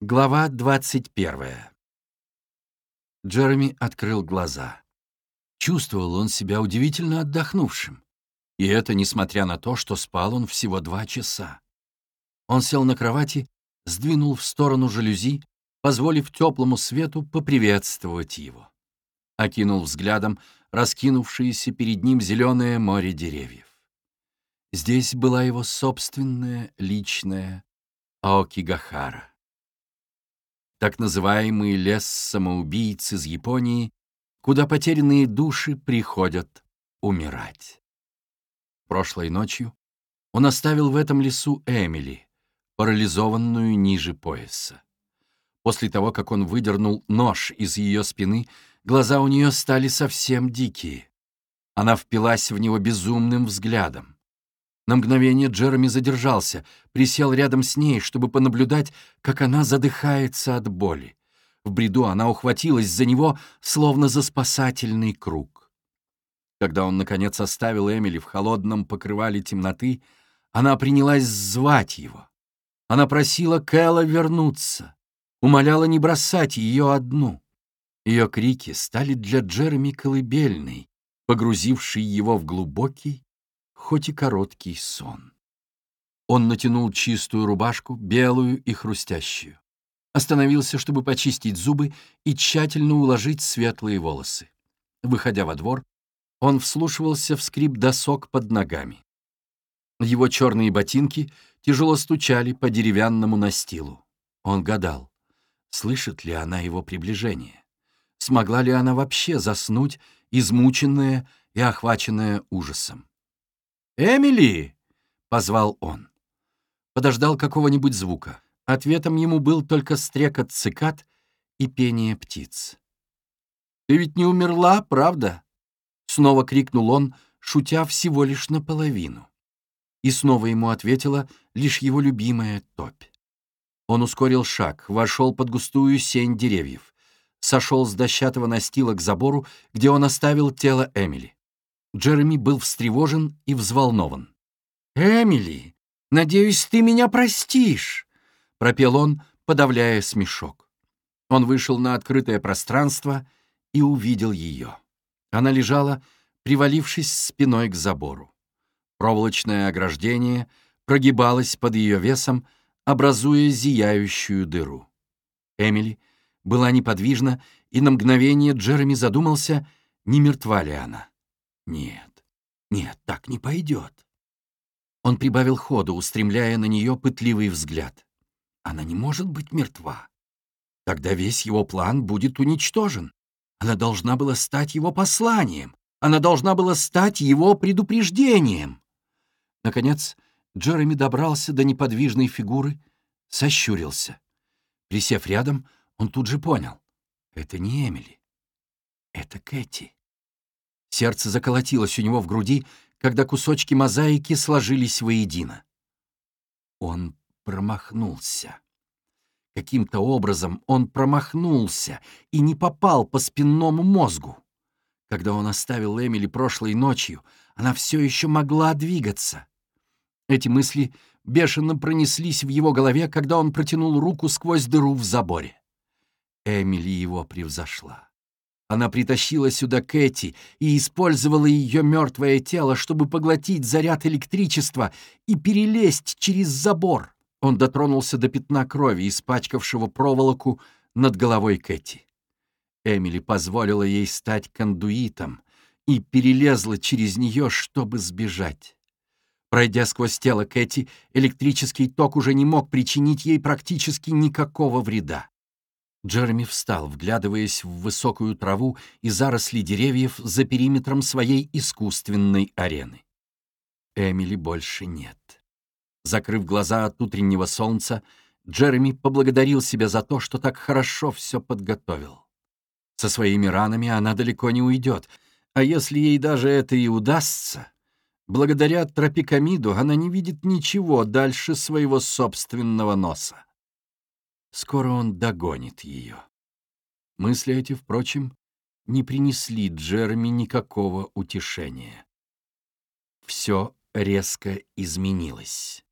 Глава 21. Джереми открыл глаза. Чувствовал он себя удивительно отдохнувшим. И это несмотря на то, что спал он всего два часа. Он сел на кровати, сдвинул в сторону жалюзи, позволив теплому свету поприветствовать его. Окинул взглядом раскинувшееся перед ним зеленое море деревьев. Здесь была его собственная личная Аокигахара так называемый лес самоубийц из Японии, куда потерянные души приходят умирать. Прошлой ночью он оставил в этом лесу Эмили, парализованную ниже пояса. После того, как он выдернул нож из ее спины, глаза у нее стали совсем дикие. Она впилась в него безумным взглядом. На мгновение Джереми задержался, присел рядом с ней, чтобы понаблюдать, как она задыхается от боли. В бреду она ухватилась за него, словно за спасательный круг. Когда он, наконец, оставил Эмили в холодном покрывале темноты, она принялась звать его. Она просила Кэлла вернуться, умоляла не бросать ее одну. Ее крики стали для Джереми колыбельной, погрузившей его в глубокий, хоть и короткий сон. Он натянул чистую рубашку, белую и хрустящую. Остановился, чтобы почистить зубы и тщательно уложить светлые волосы. Выходя во двор, он вслушивался в скрип досок под ногами. Его черные ботинки тяжело стучали по деревянному настилу. Он гадал, слышит ли она его приближение. Смогла ли она вообще заснуть, измученная и охваченная ужасом? «Эмили!» — позвал он. Подождал какого-нибудь звука. Ответом ему был только стрекот цикад и пение птиц. «Ты ведь не умерла, правда?» Снова крикнул он, шутя всего лишь наполовину. И снова ему ответила лишь его любимая топь. Он ускорил шаг, вошел под густую сень деревьев, сошел с дощатого настила к забору, где он оставил тело Эмили. Джереми был встревожен и взволнован. «Эмили, надеюсь, ты меня простишь», — пропел он, подавляя смешок. Он вышел на открытое пространство и увидел ее. Она лежала, привалившись спиной к забору. Проволочное ограждение прогибалось под ее весом, образуя зияющую дыру. Эмили была неподвижна, и на мгновение Джереми задумался, не мертва ли она. Нет, нет, так не пойдет. Он прибавил ходу, устремляя на нее пытливый взгляд. Она не может быть мертва. Тогда весь его план будет уничтожен. Она должна была стать его посланием. Она должна была стать его предупреждением. Наконец, Джереми добрался до неподвижной фигуры, сощурился. Присев рядом, он тут же понял. Это не Эмили. Это Кэти. Сердце заколотилось у него в груди, когда кусочки мозаики сложились воедино. Он промахнулся. Каким-то образом он промахнулся и не попал по спинному мозгу. Когда он оставил Эмили прошлой ночью, она все еще могла двигаться. Эти мысли бешено пронеслись в его голове, когда он протянул руку сквозь дыру в заборе. Эмили его превзошла. Она притащила сюда Кэти и использовала ее мертвое тело, чтобы поглотить заряд электричества и перелезть через забор. Он дотронулся до пятна крови, испачкавшего проволоку над головой Кэти. Эмили позволила ей стать кондуитом и перелезла через нее, чтобы сбежать. Пройдя сквозь тело Кэти, электрический ток уже не мог причинить ей практически никакого вреда. Джереми встал, вглядываясь в высокую траву и заросли деревьев за периметром своей искусственной арены. Эмили больше нет. Закрыв глаза от утреннего солнца, Джереми поблагодарил себя за то, что так хорошо все подготовил. Со своими ранами она далеко не уйдет, а если ей даже это и удастся, благодаря тропикамиду она не видит ничего дальше своего собственного носа. Скоро он догонит ее. Мысли эти, впрочем, не принесли Джереми никакого утешения. Все резко изменилось.